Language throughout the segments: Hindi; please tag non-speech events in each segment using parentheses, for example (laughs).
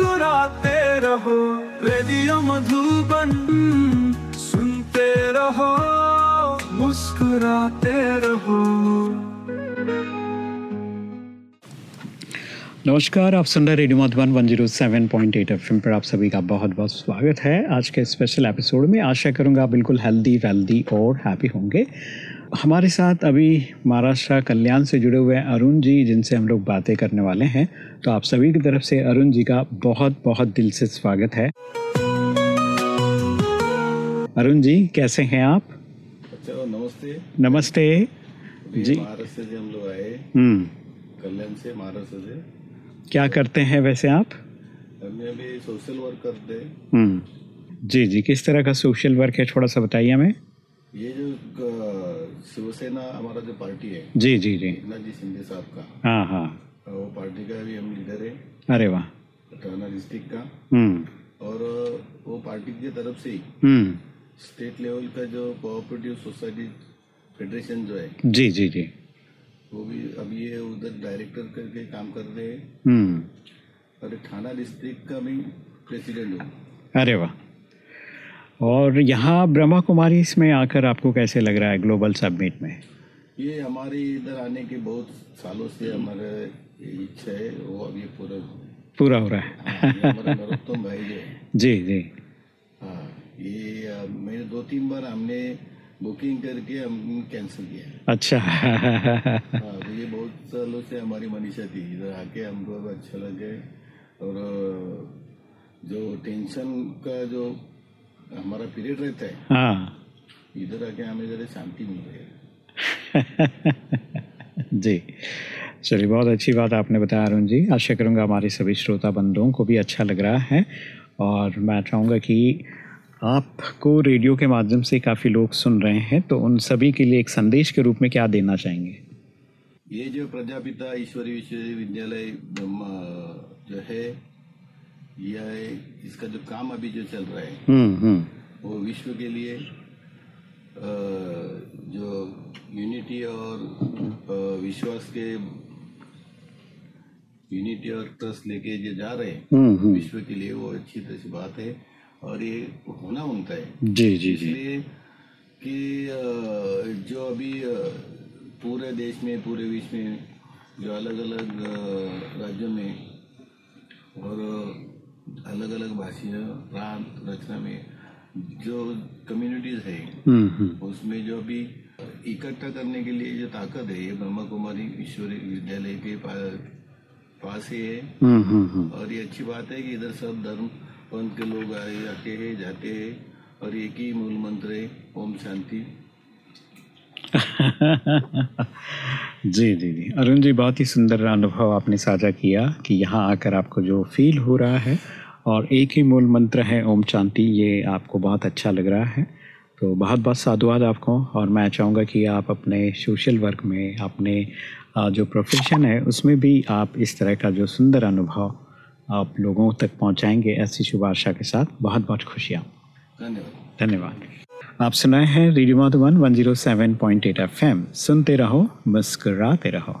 मुस्कुराते रहो, रेडियो मधुबन सुनते रहो, मुस्कुराते रहो। नमस्कार, आप सुन रहे रेडियो मधुबन 107.8 एफएम पर आप सभी का बहुत बहुत स्वागत है। आज के स्पेशल एपिसोड में आशा करूँगा बिल्कुल हेल्दी वेल्दी और हैप्पी होंगे। हमारे साथ अभी महाराष्ट्र कल्याण से जुड़े हुए अरुण जी जिनसे हम लोग बातें करने वाले हैं। तो आप सभी की तरफ़ से अरुण जी का बहुत बहुत दिल से स्वागत है। अरुण जी कैसे हैं आप? चलो नमस्ते। नमस्ते। जी। महाराष्ट्र से हम लोग आए हम्म। कल्याण से महाराष्ट्र से। क्या करते हैं वैसे आप? हमने अभी सोशल वर्क करते हैं। हम्म। जी जी किस तरह का सोशल वर्क है थोड़ा सा बताइए हमें। ये जो शिवसेना हमारा जो पार्टी है जी जी जी। जी शिंदे साहब का। हाँ हाँ। वो पार्टी का भी हम लीडर है। अरे वाह। ठाना डिस्ट्रिक्ट का। हम्म। और वो पार्टी की तरफ़ से ही हम्म। स्टेट लेवल का जो कोऑपरेटिव सोसाइटी फेडरेशन जो है जी जी जी। वो भी अभी ये उधर डायरेक्टर करके काम कर रहे हैं। हम्म। और थाना डिस्ट्रिक्ट का भी प्रेसिडेंट हूँ। अरे वाह। और यहाँ ब्रह्मा कुमारी इसमें आकर आपको कैसे लग रहा है ग्लोबल सबमिट में? ये हमारी इधर आने के बहुत सालों से हमारे इच्छा है वो अभी पूरा पूरा हो रहा है। हाँ, नरोत्तम भाई जो (laughs) जी जी। हाँ ये मैंने दो तीन बार हमने बुकिंग करके हम कैंसिल किया। अच्छा। हाँ (laughs) तो ये बहुत सालों से हमारी मनीषा थी। इधर आके हमको अच्छा लगे और जो टेंशन का जो हमारा पीरियड रहता है। हाँ। इधर आके हमें जरा शांति मिल रही (laughs) जी। चलिए बहुत अच्छी बात आपने बताया अरुण जी। आशा करूँगा हमारे सभी श्रोता बंधुओं को भी अच्छा लग रहा है। और मैं चाहूँगा कि आपको रेडियो के माध्यम से काफ़ी लोग सुन रहे हैं तो उन सभी के लिए एक संदेश के रूप में क्या देना चाहेंगे? ये जो प्रजापिता ईश्वरी विश्वविद्यालय जो है यह इसका जो काम अभी जो चल रहा है हम्म हम्म। वो विश्व के लिए जो यूनिटी और विश्वास के यूनिटी और ट्रस्ट लेके जो जा रहे हैं हम्म विश्व के लिए वो अच्छी तरह से बात है और ये होना बनता है। जी जी जी। इसलिए कि जो अभी पूरे देश में पूरे विश्व में जो अलग अलग राज्यों में और अलग अलग भाषीय प्रांत रचना में जो कम्युनिटीज है हम्म हम्म। उसमें जो अभी इकट्ठा करने के लिए जो ताकत है ये ब्रह्मा कुमारी ईश्वरी विद्यालय के पास ही है। हम्म और ये अच्छी बात है कि इधर सब धर्म पंथ के लोग आए आते हैं जाते हैं और एक ही मूल मंत्र है ओम शांति। (laughs) जी जी जी। अरुण जी बहुत ही सुंदर अनुभव आपने साझा किया कि यहाँ आकर आपको जो फील हो रहा है और एक ही मूल मंत्र है ओम शांति ये आपको बहुत अच्छा लग रहा है। तो बहुत बहुत साधुवाद आपको और मैं चाहूँगा कि आप अपने सोशल वर्क में अपने जो प्रोफेशन है उसमें भी आप इस तरह का जो सुंदर अनुभव आप लोगों तक पहुँचाएँगे ऐसी शुभ आशा के साथ। बहुत बहुत खुशियाँ। धन्यवाद। धन्यवाद। आप सुनाए हैं रेडियो मधुबन 107.8 एफएम सुनते रहो मुस्कुराते रहो।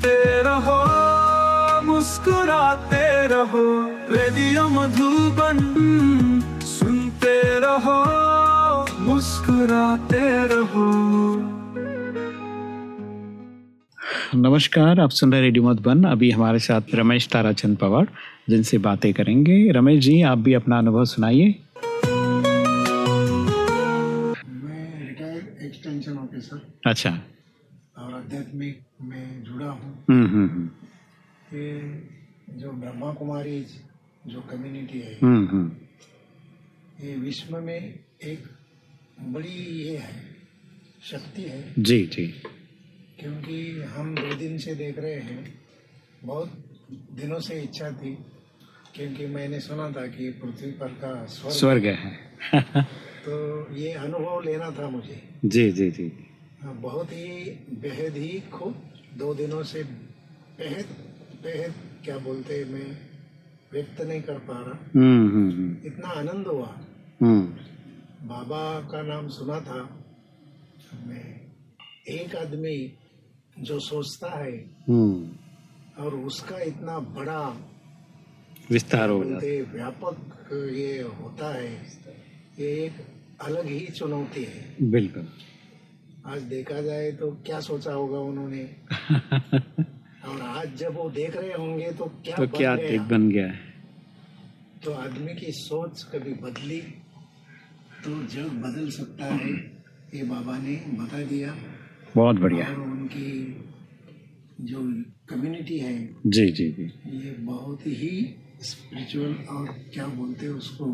सुनते रहो मुस्कुराते रहो रेडियो मधुबन सुनते रहो मुस्कुराते रहो। नमस्कार आप सुन रहे रेडियो मधुबन। अभी हमारे साथ रमेश ताराचंद पवार जिनसे बातें करेंगे। रमेश जी आप भी अपना अनुभव सुनाइए। मैं रिटायर्ड एक्सटेंशन ऑफिसर अच्छा। आध्यात्मिक में जुड़ा हूँ। हम्म हम्म हम्म। ये जो ब्रह्मा कुमारी जो कम्युनिटी है हम्म हम्म। ये विश्व में एक बड़ी ये है शक्ति है। जी जी। क्योंकि हम दो दिन से देख रहे हैं बहुत दिनों से इच्छा थी क्योंकि मैंने सुना था कि पृथ्वी पर का स्वर्ग स्वर्ग है। (laughs) तो ये अनुभव लेना था मुझे। जी जी जी। बहुत ही बेहद ही खूब दो दिनों से बेहद बेहद क्या बोलते हैं, मैं व्यक्त नहीं कर पा रहा। हम्म हम्म हम्म। इतना आनंद हुआ। बाबा का नाम सुना था। मैं एक आदमी जो सोचता है और उसका इतना बड़ा विस्तार हो जाता व्यापक ये होता है ये एक अलग ही चुनौती है। बिल्कुल। आज देखा जाए तो क्या सोचा होगा उन्होंने। (laughs) और आज जब वो देख रहे होंगे तो क्या तो बन क्या गया? बन गया है? तो आदमी की सोच कभी बदली तो जग बदल सकता है ये बाबा ने बता दिया। बहुत बढ़िया। और उनकी जो कम्युनिटी है जी जी जी। ये बहुत ही स्पिरिचुअल और क्या बोलते हैं उसको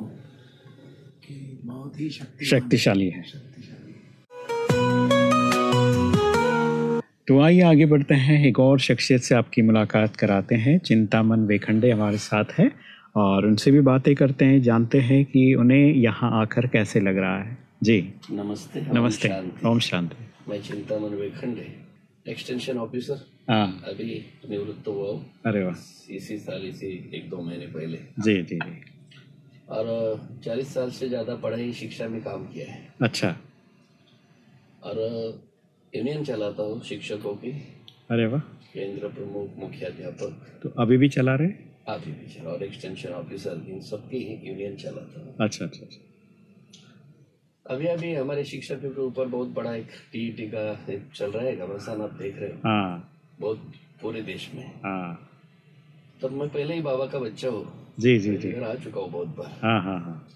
कि बहुत ही शक्ति शक्तिशाली है। शक्तिशाली। तो आइए आगे बढ़ते हैं। एक और शख्सियत से आपकी मुलाकात कराते हैं। चिंतामन वेखंडे हमारे साथ है और उनसे भी बातें करते हैं। जानते हैं कि उन्हें यहाँ आकर कैसे लग रहा है। जी। नमस्ते नमस्ते। ओम शांति। मैं चिंतामन वेखंडे एक्सटेंशन ऑफिसर हाँ। अभी निवृत्त हुआ हूँ। अरे वाह। इसी साल इसी एक दो महीने पहले। जी जी जी। और चालीस साल से ज़्यादा पढ़ाई शिक्षा में काम किया है। अच्छा। और यूनियन चलाता हूँ शिक्षकों की। अरे वाह। केंद्र प्रमुख मुख्याध्यापक। तो अभी भी चला रहे अभी भी चला और एक्सटेंशन ऑफिसर इन सबकी यूनियन चलाता हूँ। अच्छा अच्छा अच्छा। अभी अभी हमारे शिक्षकों के ऊपर बहुत बड़ा एक टीईटी का एक चल रहा है घमासान आप देख रहे हो। हाँ। बहुत पूरे देश में। हाँ। तब मैं पहले ही बाबा का बच्चा हूँ। जी जी जी। आ चुका हूँ बहुत बार। हाँ हाँ हाँ।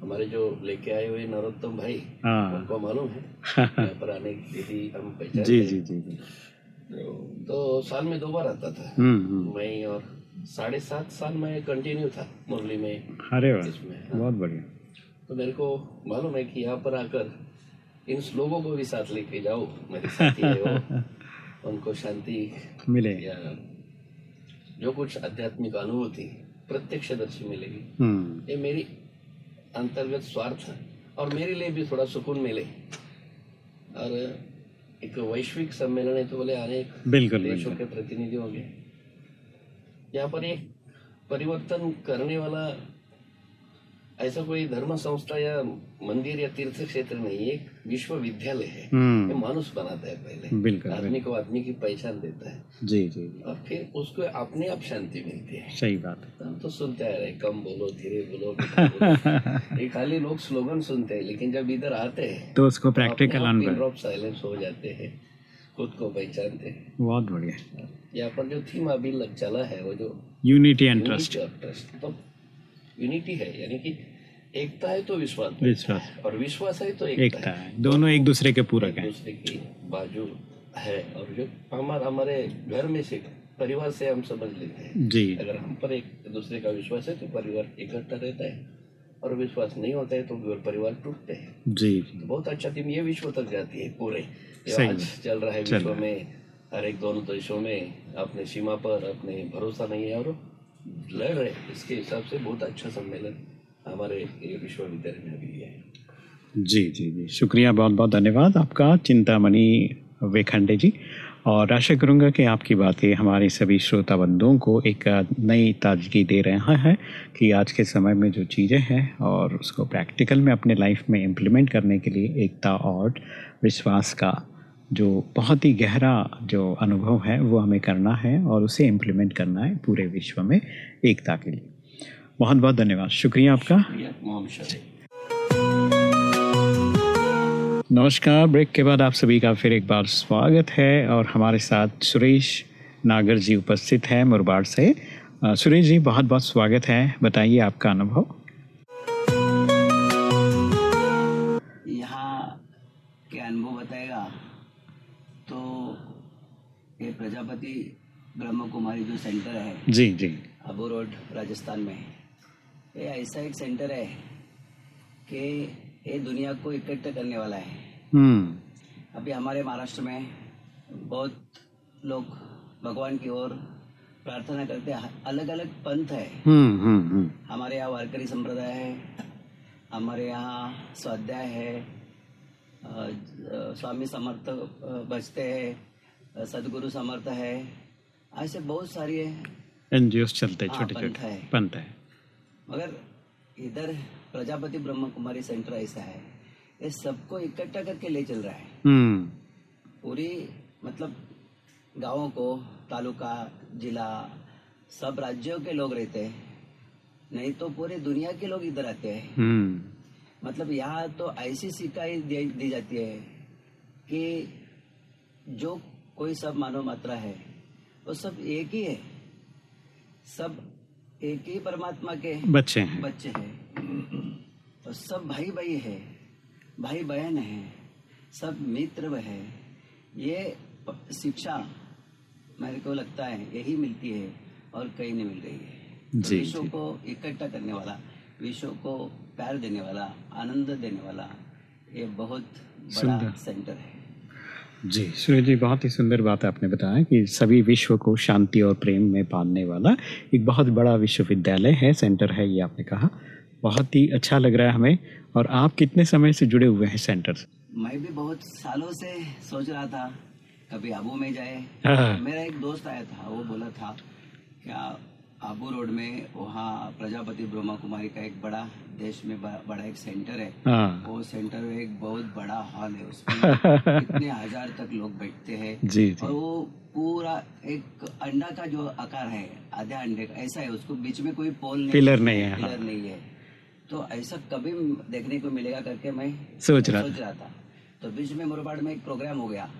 हमारे जो लेके आए हुए नरोत्तम भाई हाँ। उनको मालूम है। (laughs) यहाँ पर आने की हम पहचान जी जी जी जी। तो साल में दो बार आता था। हम्म हम्म। और साढ़े सात साल में कंटिन्यू था मुरली में। अरे इसमें हाँ। बहुत बढ़िया। तो मेरे को मालूम है कि यहाँ पर आकर इन लोगों को भी साथ लेके जाओ मेरे साथी है (laughs) उनको शांति मिले। या जो कुछ आध्यात्मिक अनुभूति प्रत्यक्षदर्शी मिलेगी। हम्म। ये मेरी अंतर्गत स्वार्थ और मेरे लिए भी थोड़ा सुकून मिले। और एक वैश्विक सम्मेलन है तो बोले अनेक बिल्कुल देशों के प्रतिनिधि होंगे। यहाँ पर एक परिवर्तन करने वाला ऐसा कोई धर्म संस्था या मंदिर या तीर्थ क्षेत्र नहीं है एक विश्वविद्यालय है। ये हम्म मानुष बनाता है पहले। आदमी को आदमी की पहचान देता है। जी जी और फिर उसको अपने आप शांति मिलती है। सही बात है। हम तो सुनते आ रहे कम बोलो धीरे बोलो बोलो। ये खाली लोग स्लोगन सुनते हैं लेकिन जब इधर आते हैं तो उसको प्रैक्टिकल ऑफ़ साइलेंस हो जाते हैं खुद को पहचानते हैं। बहुत बढ़िया। यहाँ पर जो थीम अभी लग चला है वो जो यूनिटी एंड ट्रस्ट तो यूनिटी है यानी कि एकता है तो विश्वास विश्वास। और विश्वास है तो एकता एकता है। है दोनों एक दूसरे के पूरक हैं। दूसरे की बाजू है और जो हमारे हमारे घर में से परिवार से हम समझ लेते हैं। जी। अगर हम पर एक दूसरे का विश्वास है तो परिवार इकट्ठा रहता है। और विश्वास नहीं होता है तो परिवार टूटते हैं। जी। जी तो बहुत अच्छा टीम ये विश्व तक जाती है पूरे। आज चल रहा है विश्व में हर एक दोनों देशों में अपने सीमा पर अपने भरोसा नहीं है और लड़ रहे। इसके हिसाब से बहुत अच्छा सम्मेलन हमारे विश्वविद्यालय में अभी है जी जी जी शुक्रिया, बहुत बहुत धन्यवाद आपका, चिंतामणि वेखंडे जी और आशा करूँगा कि आपकी बातें हमारे सभी श्रोता बंधुओं को एक नई ताजगी दे रहा है कि आज के समय में जो चीज़ें हैं और उसको प्रैक्टिकल में अपने लाइफ में इम्प्लीमेंट करने के लिए एकता और विश्वास का जो बहुत ही गहरा जो अनुभव है वो हमें करना है और उसे इम्प्लीमेंट करना है पूरे विश्व में एकता के लिए। बहुत बहुत धन्यवाद। शुक्रिया आपका। नमस्कार। ब्रेक के बाद आप सभी का फिर एक बार स्वागत है और हमारे साथ सुरेश नागर जी उपस्थित हैं मुरबाड़ से। सुरेश जी बहुत बहुत स्वागत है। बताइए आपका अनुभव। प्रजापति ब्रह्म कुमारी जो सेंटर है जी जी। अबू रोड राजस्थान में ये ऐसा एक सेंटर है कि ये दुनिया को इकट्ठा करने वाला है। हम्म। अभी हमारे महाराष्ट्र में बहुत लोग भगवान की ओर प्रार्थना करते हैं। अलग अलग पंथ है। हम्म हम्म हमारे यहाँ वारकरी संप्रदाय है हमारे यहाँ स्वाध्याय है स्वामी समर्थ बजते हैं। सदगुरु समर्थ है। ऐसे बहुत सारी है एन चलते हाँ, छोटे छोटे है। पंथ है। मगर इधर प्रजापति ब्रह्म कुमारी सेंटर ऐसा है। ये सबको इकट्ठा करके ले चल रहा है। हम्म। पूरी मतलब गाँवों को तालुका जिला सब राज्यों के लोग रहते हैं। नहीं तो पूरे दुनिया के लोग इधर आते हैं। हम्म। मतलब यहाँ तो ऐसी सिकाई दी जाती है कि जो कोई सब मानव मात्रा है वो सब एक ही है। सब एक ही परमात्मा के बच्चे हैं। बच्चे हैं। और सब भाई भाई है भाई बहन है सब मित्र है। ये शिक्षा मेरे को लगता है यही मिलती है और कहीं नहीं मिल रही है। तो विश्व को इकट्ठा करने वाला विश्व को प्यार देने वाला आनंद देने वाला ये बहुत बड़ा सेंटर है। जी। सूर्य जी बहुत ही सुंदर बात है आपने बताया कि सभी विश्व को शांति और प्रेम में पालने वाला एक बहुत बड़ा विश्वविद्यालय है सेंटर है ये आपने कहा। बहुत ही अच्छा लग रहा है हमें। और आप कितने समय से जुड़े हुए हैं सेंटर से मैं भी बहुत सालों से सोच रहा था कभी आबू में जाए। हाँ। मेरा एक दोस्त आया था वो बोला था क्या आबू रोड में वहाँ प्रजापति ब्रह्मा कुमारी का एक बड़ा देश में बड़ा, एक सेंटर है। हाँ। वो सेंटर में एक बहुत बड़ा हॉल है उसमें (laughs) कितने हज़ार तक लोग बैठते हैं। जी जी। और वो पूरा एक अंडा का जो आकार है आधे अंडे का ऐसा है उसको बीच में कोई पोल नहीं पिलर नहीं है, हाँ। पिलर नहीं है। तो ऐसा कभी देखने को मिलेगा करके मैं सोच रहा सोच रहा था। तो बीच में मुरबाड़ में एक प्रोग्राम हो गया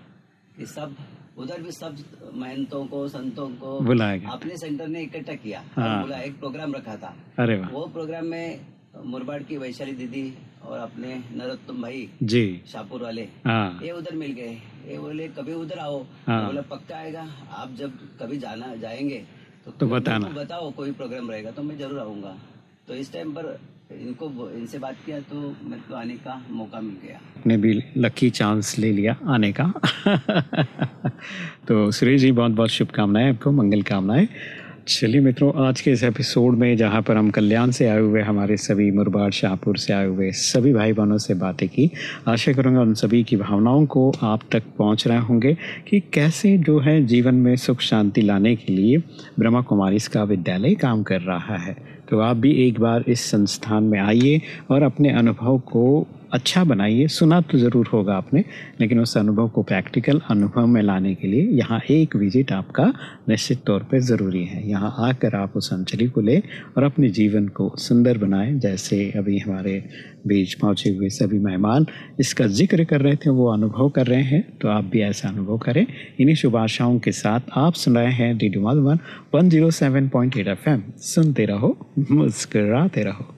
कि सब उधर भी सब महंतों को संतों को बुलाया अपने सेंटर ने इकट्ठा किया। हाँ। बोला एक प्रोग्राम रखा था। अरे वो प्रोग्राम में मुरबाड़ की वैशाली दीदी और अपने नरोत्तम भाई जी। शाहपुर वाले हाँ। ये उधर मिल गए। ये बोले कभी उधर आओ? हाँ। बोला पक्का आएगा। आप जब कभी जाना जाएँगे तो, तो बताना। बताओ कोई प्रोग्राम रहेगा तो मैं ज़रूर आऊँगा। तो इस टाइम पर इनको इनसे बात किया तो मेरे को आने का मौका मिल गया। आपने भी लकी चांस ले लिया आने का। (laughs) तो सुरेश जी बहुत बहुत शुभकामनाएँ आपको, मंगल कामनाएँ। चलिए मित्रों, आज के इस एपिसोड में जहाँ पर हम कल्याण से आए हुए, हमारे सभी मुरबाड़, शाहपुर से आए हुए सभी भाई बहनों से बातें की, आशा करूँगा उन सभी की भावनाओं को आप तक पहुँच रहे होंगे कि कैसे जो है जीवन में सुख शांति लाने के लिए ब्रह्मा कुमारी इसका विद्यालय काम कर रहा है। तो आप भी एक बार इस संस्थान में आइए और अपने अनुभव को अच्छा बनाइए, सुना तो ज़रूर होगा आपने, लेकिन उस अनुभव को प्रैक्टिकल अनुभव में लाने के लिए यहाँ एक विज़िट आपका निश्चित तौर पे ज़रूरी है। यहाँ आकर आप उस अंजलि को लें और अपने जीवन को सुंदर बनाएँ, जैसे अभी हमारे बीच पहुँचे हुए सभी मेहमान इसका ज़िक्र कर रहे थे, वो अनुभव कर रहे हैं तो आप भी ऐसा अनुभव करें। इन्हीं शुभ आशाओं के साथ आप सुन रहे हैं radio Madhuban one zero seven point eight F M सुनते रहो, मुस्कराते रहो।